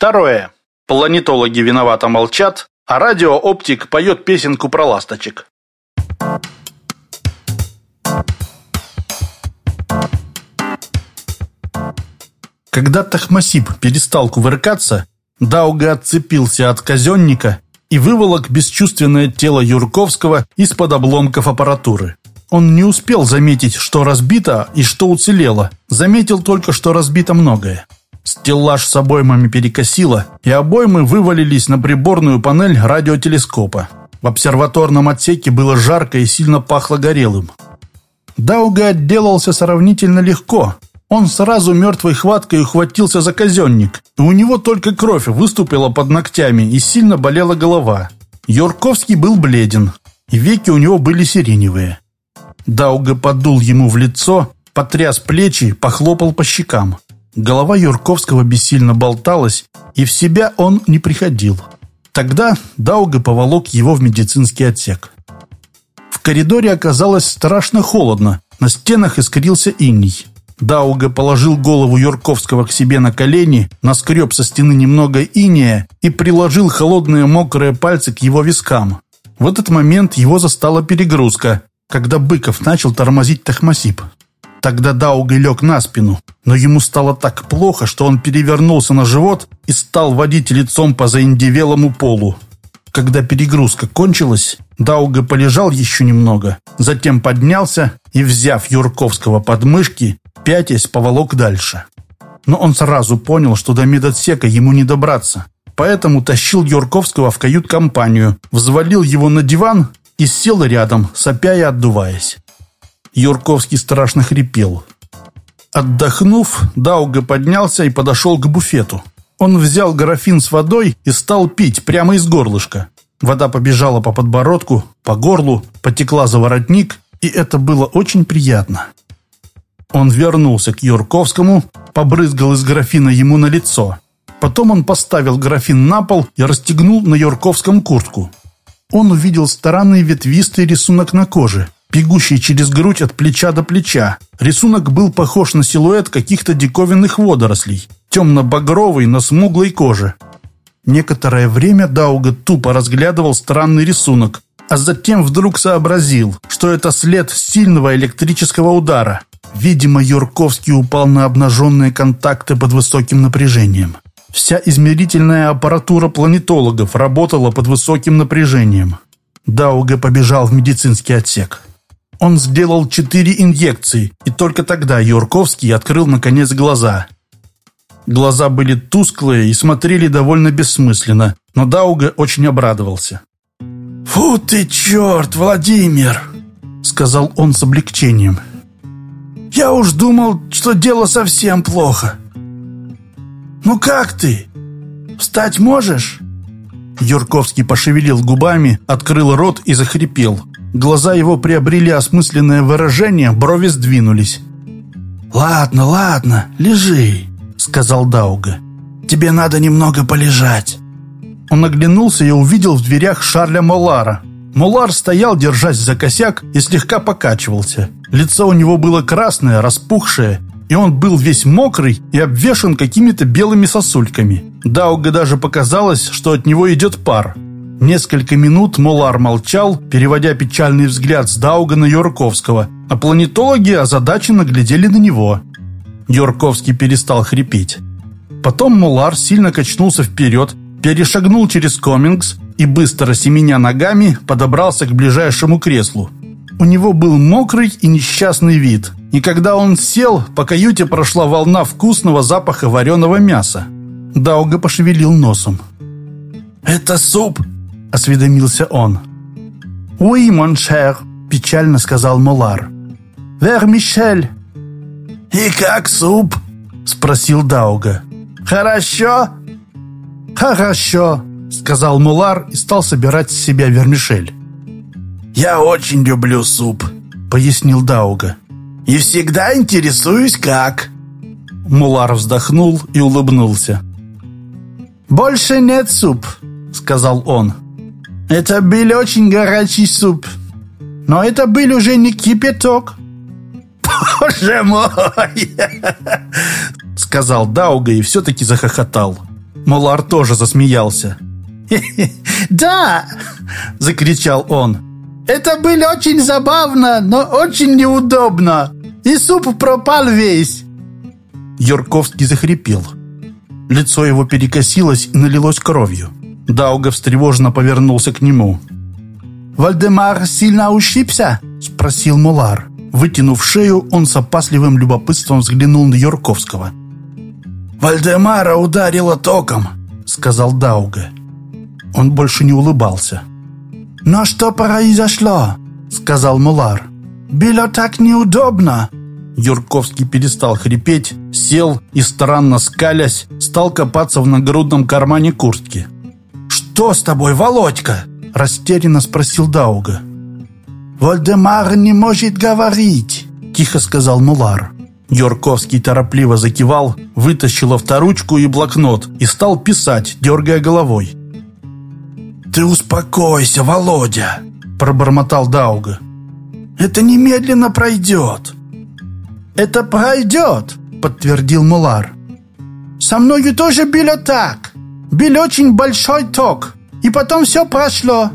Второе. Планетологи виновато молчат, а радиооптик поет песенку про ласточек. Когда Тахмасип перестал кувыркаться, Дауга отцепился от казенника и выволок бесчувственное тело Юрковского из-под обломков аппаратуры. Он не успел заметить, что разбито и что уцелело, заметил только, что разбито многое. Стеллаж с обоймами перекосило, и обоймы вывалились на приборную панель радиотелескопа. В обсерваторном отсеке было жарко и сильно пахло горелым. Дауга отделался сравнительно легко. Он сразу мертвой хваткой ухватился за казенник, и у него только кровь выступила под ногтями и сильно болела голова. Юрковский был бледен, и веки у него были сиреневые. Дауга подул ему в лицо, потряс плечи, похлопал по щекам. Голова Юрковского бессильно болталась, и в себя он не приходил. Тогда Дауга поволок его в медицинский отсек. В коридоре оказалось страшно холодно, на стенах искрился иней. Дауга положил голову Юрковского к себе на колени, наскреб со стены немного иния и приложил холодные мокрые пальцы к его вискам. В этот момент его застала перегрузка, когда Быков начал тормозить Тахмасип. Тогда Дауга лег на спину, но ему стало так плохо, что он перевернулся на живот и стал водить лицом по заиндевелому полу. Когда перегрузка кончилась, Дауга полежал еще немного, затем поднялся и, взяв Юрковского под мышки, пятясь поволок дальше. Но он сразу понял, что до медотсека ему не добраться, поэтому тащил Юрковского в кают-компанию, взвалил его на диван и сел рядом, сопя и отдуваясь. Юрковский страшно хрипел. Отдохнув, Дауга поднялся и подошел к буфету. Он взял графин с водой и стал пить прямо из горлышка. Вода побежала по подбородку, по горлу, потекла за воротник, и это было очень приятно. Он вернулся к Юрковскому, побрызгал из графина ему на лицо. Потом он поставил графин на пол и расстегнул на Юрковском куртку. Он увидел странный ветвистый рисунок на коже – бегущий через грудь от плеча до плеча. Рисунок был похож на силуэт каких-то диковинных водорослей, темно-багровый на смуглой коже. Некоторое время Дауга тупо разглядывал странный рисунок, а затем вдруг сообразил, что это след сильного электрического удара. Видимо, Юрковский упал на обнаженные контакты под высоким напряжением. Вся измерительная аппаратура планетологов работала под высоким напряжением. Дауга побежал в медицинский отсек. Он сделал четыре инъекции, и только тогда Юрковский открыл, наконец, глаза. Глаза были тусклые и смотрели довольно бессмысленно, но Дауга очень обрадовался. «Фу ты, черт, Владимир!» — сказал он с облегчением. «Я уж думал, что дело совсем плохо. Ну как ты? Встать можешь?» Юрковский пошевелил губами, открыл рот и захрипел. Глаза его приобрели осмысленное выражение, брови сдвинулись. «Ладно, ладно, лежи», — сказал Дауга. «Тебе надо немного полежать». Он оглянулся и увидел в дверях Шарля Молара. Молар стоял, держась за косяк, и слегка покачивался. Лицо у него было красное, распухшее, и он был весь мокрый и обвешан какими-то белыми сосульками. Дауга даже показалось, что от него идет пар. Несколько минут Молар молчал, переводя печальный взгляд с Дауга на Юрковского, а планетологи озадаченно глядели на него. Юрковский перестал хрипеть. Потом Молар сильно качнулся вперед, перешагнул через комингс и, быстро семеня ногами, подобрался к ближайшему креслу. У него был мокрый и несчастный вид, и когда он сел, по каюте прошла волна вкусного запаха вареного мяса. Дауга пошевелил носом. «Это суп!» — осведомился он. «Oui, mon cher», — печально сказал Молар. «Вер Мишель». «И как суп?» — спросил Дауга. «Хорошо?» «Хорошо», — сказал Мулар и стал собирать с себя вермишель. «Я очень люблю суп», — пояснил Дауга. «И всегда интересуюсь, как». Мулар вздохнул и улыбнулся. «Больше нет суп», — сказал он. Это был очень горячий суп. Но это был уже не кипяток. «Боже мой!» Сказал Дауга и все-таки захохотал. Мулар тоже засмеялся. «Да!» — закричал он. «Это было очень забавно, но очень неудобно. И суп пропал весь!» Юрковский захрипел. Лицо его перекосилось и налилось кровью. Дауга встревоженно повернулся к нему. «Вальдемар сильно ушибся?» — спросил Мулар. Вытянув шею, он с опасливым любопытством взглянул на Юрковского. «Вальдемара ударило током», — сказал Дауга. Он больше не улыбался. «Но что произошло?» — сказал Мулар. «Было так неудобно». Юрковский перестал хрипеть, сел и, странно скалясь, стал копаться в нагрудном кармане куртки. «Что с тобой, Володька?» – растерянно спросил Дауга. «Вольдемар не может говорить», – тихо сказал Мулар. Юрковский торопливо закивал, вытащил авторучку и блокнот и стал писать, дергая головой. «Ты успокойся, Володя!» – пробормотал Дауга. «Это немедленно пройдет!» «Это пройдет!» – подтвердил Мулар. «Со мною тоже было так. Был очень большой ток, и потом все прошло».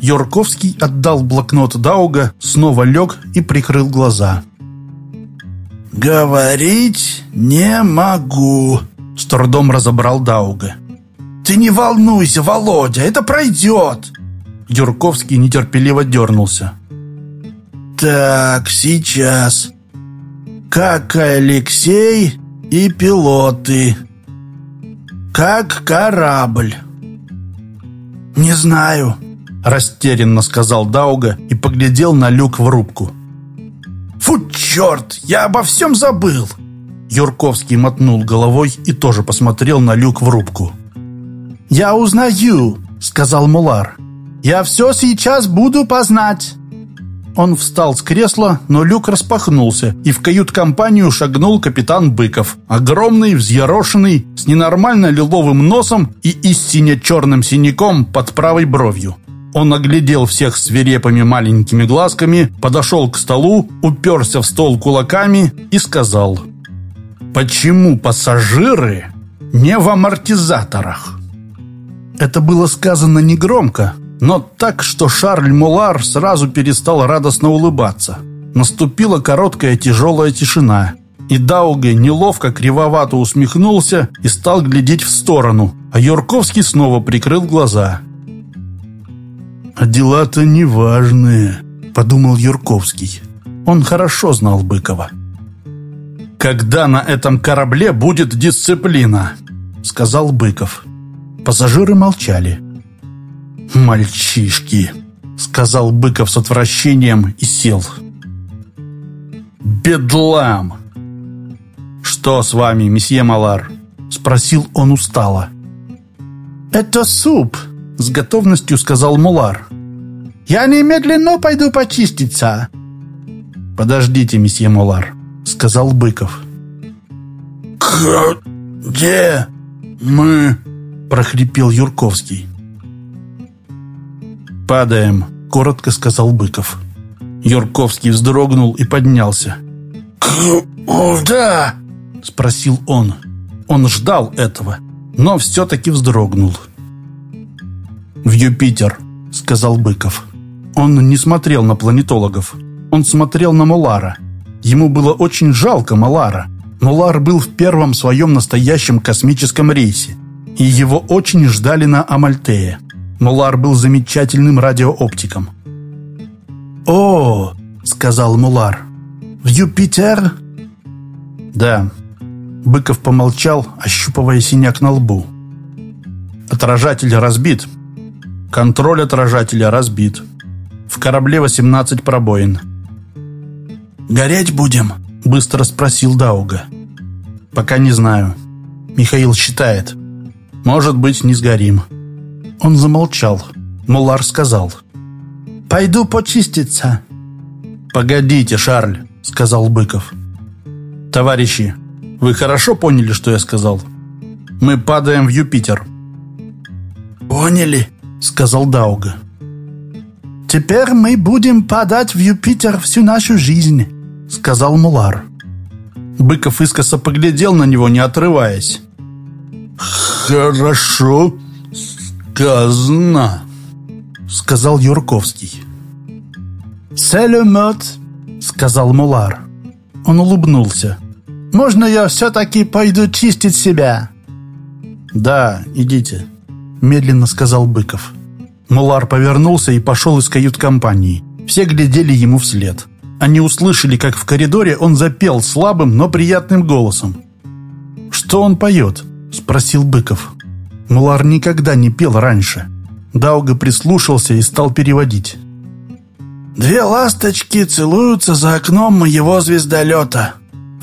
Юрковский отдал блокнот Дауга, снова лег и прикрыл глаза. «Говорить не могу», — с трудом разобрал Дауга. «Ты не волнуйся, Володя, это пройдет!» Юрковский нетерпеливо дернулся. «Так, сейчас. Как Алексей и пилоты. Как корабль». «Не знаю», — растерянно сказал Дауга и поглядел на люк в рубку. «Фу, черт, я обо всем забыл!» Юрковский мотнул головой и тоже посмотрел на люк в рубку. «Я узнаю», — сказал Мулар. «Я все сейчас буду познать». Он встал с кресла, но люк распахнулся, и в кают-компанию шагнул капитан Быков, огромный, взъерошенный, с ненормально лиловым носом и истинно черным синяком под правой бровью. Он оглядел всех свирепыми маленькими глазками, подошел к столу, уперся в стол кулаками и сказал «Почему пассажиры не в амортизаторах?» Это было сказано негромко, но так, что Шарль Мулар сразу перестал радостно улыбаться. Наступила короткая тяжелая тишина, и Дауге неловко кривовато усмехнулся и стал глядеть в сторону, а Юрковский снова прикрыл глаза. «А дела-то неважные», — подумал Юрковский. Он хорошо знал Быкова. «Когда на этом корабле будет дисциплина?» — сказал Быков. Пассажиры молчали. «Мальчишки!» — сказал Быков с отвращением и сел. «Бедлам!» «Что с вами, месье Малар?» — спросил он устало. «Это суп!» — с готовностью сказал Мулар. «Я немедленно пойду почиститься!» «Подождите, месье Мулар», — сказал Быков. «Где мы?» прохрипел Юрковский. «Падаем», — коротко сказал Быков. Юрковский вздрогнул и поднялся. «Куда?» — спросил он. Он ждал этого, но все-таки вздрогнул. «В Юпитер», — сказал Быков. Он не смотрел на планетологов. Он смотрел на Мулара. Ему было очень жалко Малара. Мулар был в первом своем настоящем космическом рейсе и его очень ждали на Амальтее. Мулар был замечательным радиооптиком. «О!» — сказал Мулар. «В Юпитер?» «Да». Быков помолчал, ощупывая синяк на лбу. «Отражатель разбит. Контроль отражателя разбит. В корабле 18 пробоин». «Гореть будем?» — быстро спросил Дауга. «Пока не знаю. Михаил считает. Может быть, не сгорим». Он замолчал. Мулар сказал. «Пойду почиститься». «Погодите, Шарль», — сказал Быков. «Товарищи, вы хорошо поняли, что я сказал? Мы падаем в Юпитер». «Поняли», — сказал Дауга. «Теперь мы будем падать в Юпитер всю нашу жизнь», — сказал Мулар. Быков искоса поглядел на него, не отрываясь. «Хорошо сказано», — сказал Юрковский. «Селюмет», — сказал Мулар. Он улыбнулся. «Можно я все-таки пойду чистить себя?» «Да, идите», — медленно сказал Быков. Мулар повернулся и пошел из кают-компании. Все глядели ему вслед. Они услышали, как в коридоре он запел слабым, но приятным голосом. «Что он поет?» — спросил Быков. Мулар никогда не пел раньше. Дауга прислушался и стал переводить. «Две ласточки целуются за окном моего звездолета.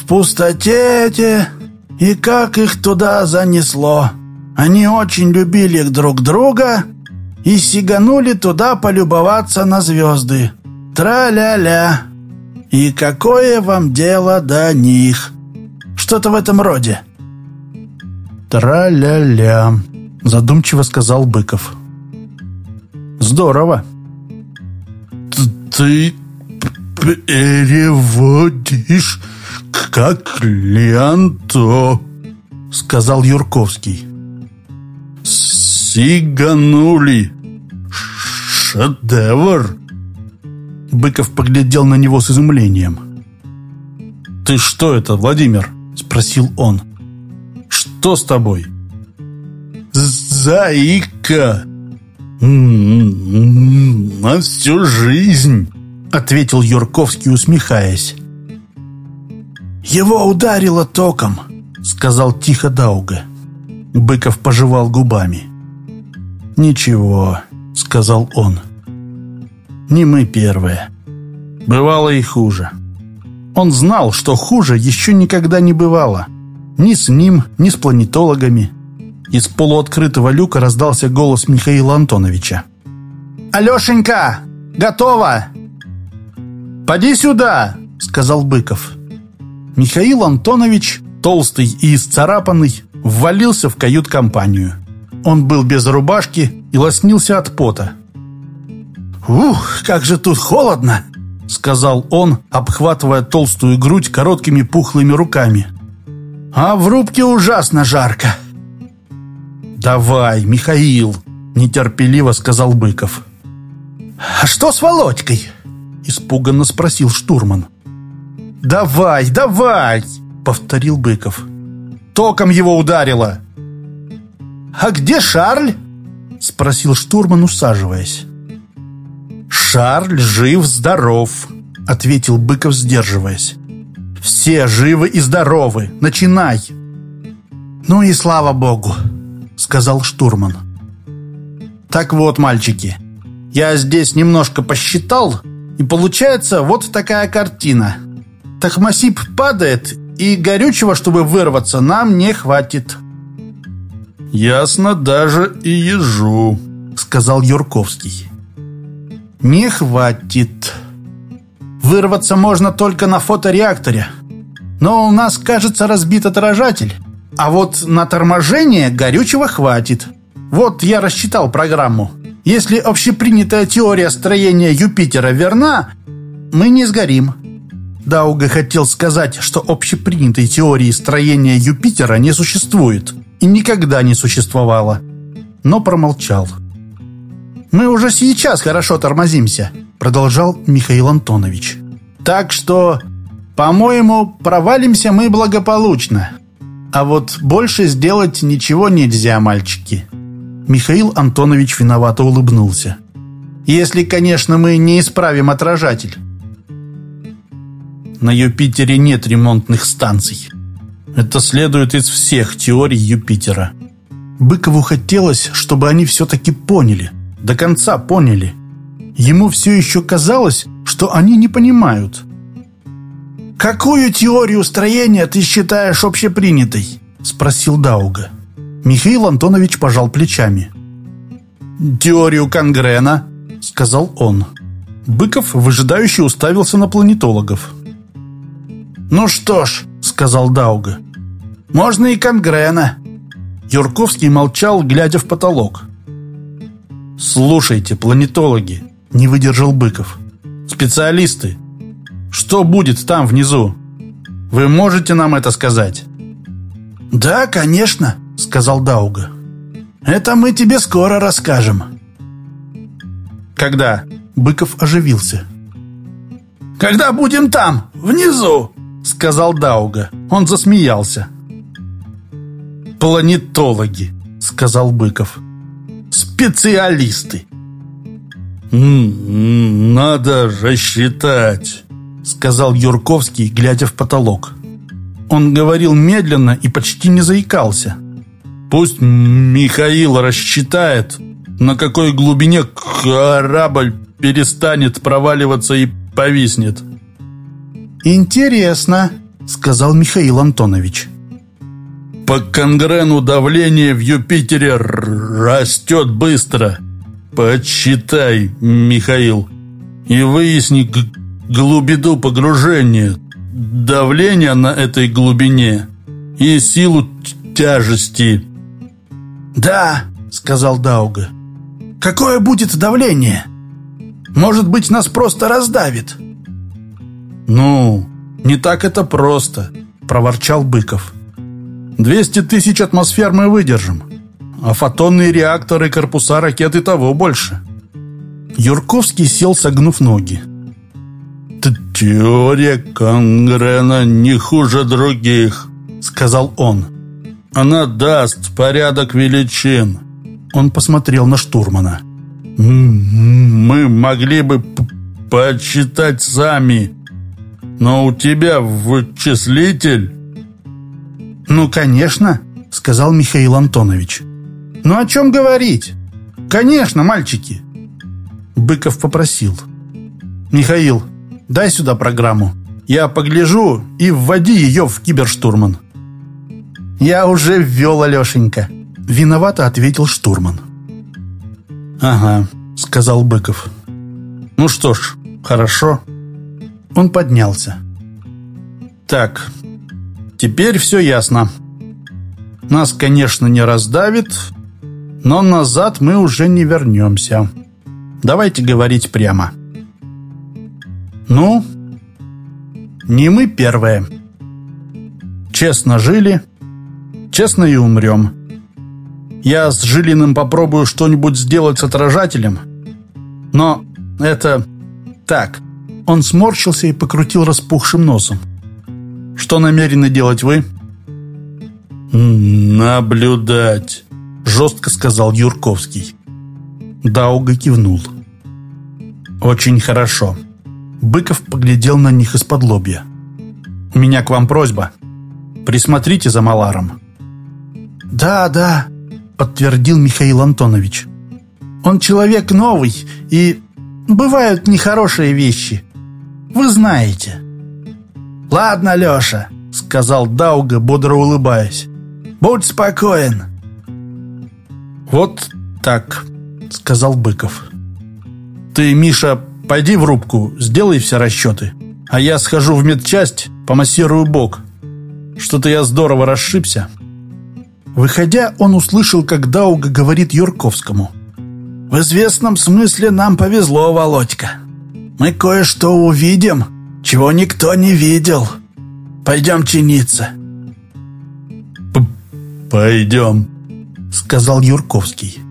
В пустоте эти, и как их туда занесло. Они очень любили друг друга и сиганули туда полюбоваться на звезды. Тра-ля-ля. И какое вам дело до них?» Что-то в этом роде. «Тра-ля-ля», — задумчиво сказал Быков. «Здорово». «Ты переводишь как ленту», — сказал Юрковский. «Сиганули. Шедевр». Быков поглядел на него с изумлением. «Ты что это, Владимир?» — спросил он. Что с тобой?» «Заика! На всю жизнь!» Ответил Юрковский, усмехаясь. «Его ударило током», — сказал тихо Дауга. Быков пожевал губами. «Ничего», — сказал он. «Не мы первые. Бывало и хуже». Он знал, что хуже еще никогда не бывало. Ни с ним, ни с планетологами. Из полуоткрытого люка раздался голос Михаила Антоновича. «Алешенька, готово!» «Поди сюда!» — сказал Быков. Михаил Антонович, толстый и исцарапанный, ввалился в кают-компанию. Он был без рубашки и лоснился от пота. «Ух, как же тут холодно!» — сказал он, обхватывая толстую грудь короткими пухлыми руками. А в рубке ужасно жарко. «Давай, Михаил!» – нетерпеливо сказал Быков. «А что с Володькой?» – испуганно спросил штурман. «Давай, давай!» – повторил Быков. «Током его ударило!» «А где Шарль?» – спросил штурман, усаживаясь. «Шарль жив-здоров», – ответил Быков, сдерживаясь. Все живы и здоровы. Начинай!» «Ну и слава богу!» — сказал штурман. «Так вот, мальчики, я здесь немножко посчитал, и получается вот такая картина. Тахмасип падает, и горючего, чтобы вырваться, нам не хватит». «Ясно даже и ежу», — сказал Юрковский. «Не хватит», Вырваться можно только на фотореакторе. Но у нас, кажется, разбит отражатель. А вот на торможение горючего хватит. Вот я рассчитал программу. Если общепринятая теория строения Юпитера верна, мы не сгорим. Дауга хотел сказать, что общепринятой теории строения Юпитера не существует и никогда не существовало, но промолчал. «Мы уже сейчас хорошо тормозимся», продолжал Михаил Антонович. «Так что, по-моему, провалимся мы благополучно. А вот больше сделать ничего нельзя, мальчики». Михаил Антонович виновато улыбнулся. «Если, конечно, мы не исправим отражатель». На Юпитере нет ремонтных станций. Это следует из всех теорий Юпитера. Быкову хотелось, чтобы они все-таки поняли, до конца поняли – Ему все еще казалось, что они не понимают. «Какую теорию строения ты считаешь общепринятой?» – спросил Дауга. Михаил Антонович пожал плечами. «Теорию Конгрена», – сказал он. Быков выжидающе уставился на планетологов. «Ну что ж», – сказал Дауга, – «можно и Конгрена». Юрковский молчал, глядя в потолок. «Слушайте, планетологи», не выдержал Быков. «Специалисты, что будет там внизу? Вы можете нам это сказать?» «Да, конечно», — сказал Дауга. «Это мы тебе скоро расскажем». «Когда?» Быков оживился. «Когда будем там, внизу!» Сказал Дауга. Он засмеялся. «Планетологи», — сказал Быков. «Специалисты». «Надо рассчитать», — сказал Юрковский, глядя в потолок. Он говорил медленно и почти не заикался. «Пусть Михаил рассчитает, на какой глубине корабль перестанет проваливаться и повиснет». «Интересно», — сказал Михаил Антонович. «По конгрену давление в Юпитере растет быстро. Подсчитай, Михаил, и выясни глубину погружения, давление на этой глубине и силу тяжести». «Да», — сказал Дауга. «Какое будет давление? Может быть, нас просто раздавит?» «Ну, не так это просто», — проворчал Быков. «Двести тысяч атмосфер мы выдержим, а фотонные реакторы корпуса ракеты того больше». Юрковский сел, согнув ноги. «Теория Конгрена не хуже других», — сказал он. «Она даст порядок величин». Он посмотрел на штурмана. «Мы могли бы подсчитать сами, но у тебя вычислитель?» «Ну, конечно», — сказал Михаил Антонович. «Ну, о чем говорить? Конечно, мальчики!» Быков попросил. «Михаил, дай сюда программу. Я погляжу и вводи ее в киберштурман». «Я уже ввел, Алешенька», — виновато ответил штурман. «Ага», — сказал Быков. «Ну что ж, хорошо». Он поднялся. «Так, теперь все ясно. Нас, конечно, не раздавит, но назад мы уже не вернемся. Давайте говорить прямо». «Ну, не мы первые. Честно жили, честно и умрем. Я с Жилиным попробую что-нибудь сделать с отражателем, но это так». Он сморщился и покрутил распухшим носом. «Что намерены делать вы?» «Наблюдать», — жестко сказал Юрковский. Дауга кивнул. «Очень хорошо». Быков поглядел на них из-под лобья. «У меня к вам просьба. Присмотрите за Маларом». «Да, да», — подтвердил Михаил Антонович. «Он человек новый, и бывают нехорошие вещи. Вы знаете». «Ладно, Леша», — сказал Дауга, бодро улыбаясь. «Будь спокоен». «Вот так», — сказал Быков. «Ты, Миша, пойди в рубку, сделай все расчеты, а я схожу в медчасть, помассирую бок. Что-то я здорово расшибся». Выходя, он услышал, как Дауга говорит Юрковскому. «В известном смысле нам повезло, Володька. Мы кое-что увидим, чего никто не видел. Пойдем чиниться». П «Пойдем», — сказал Юрковский.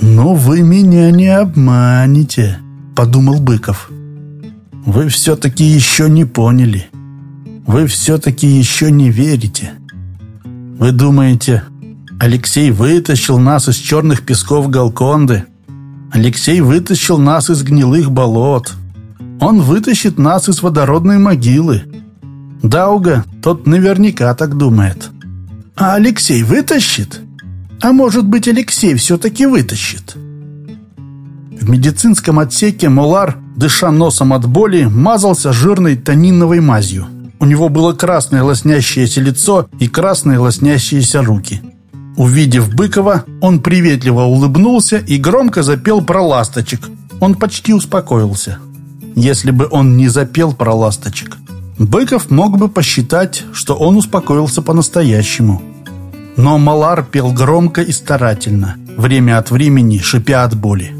«Ну, вы меня не обманете», — подумал Быков. «Вы все-таки еще не поняли. Вы все-таки еще не верите. Вы думаете, Алексей вытащил нас из черных песков Галконды?» Алексей вытащил нас из гнилых болот. Он вытащит нас из водородной могилы. Дауга, тот наверняка так думает. А Алексей вытащит? А может быть, Алексей все-таки вытащит? В медицинском отсеке Мулар, дыша носом от боли, мазался жирной тониновой мазью. У него было красное лоснящееся лицо и красные лоснящиеся руки. Увидев Быкова, он приветливо улыбнулся и громко запел про ласточек. Он почти успокоился. Если бы он не запел про ласточек, Быков мог бы посчитать, что он успокоился по-настоящему. Но Малар пел громко и старательно, время от времени шипя от боли.